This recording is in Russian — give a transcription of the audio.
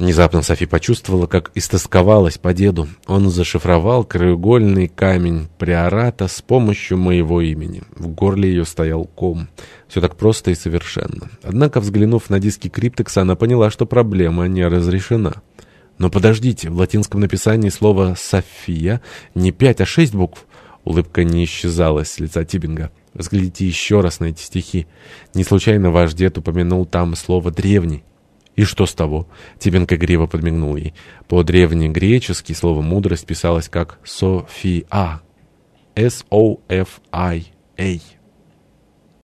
Внезапно Софи почувствовала, как истосковалась по деду. Он зашифровал краеугольный камень приората с помощью моего имени. В горле ее стоял ком. Все так просто и совершенно. Однако, взглянув на диски криптекса, она поняла, что проблема не разрешена. Но подождите, в латинском написании слово «София» не пять, а шесть букв. Улыбка не исчезала с лица Тибинга. Взгляните еще раз на эти стихи. Не случайно ваш дед упомянул там слово «древний». «И что с того?» Тибенко гриво подмигнул ей. По-древнегречески слово «мудрость» писалось как «София». S-O-F-I-A.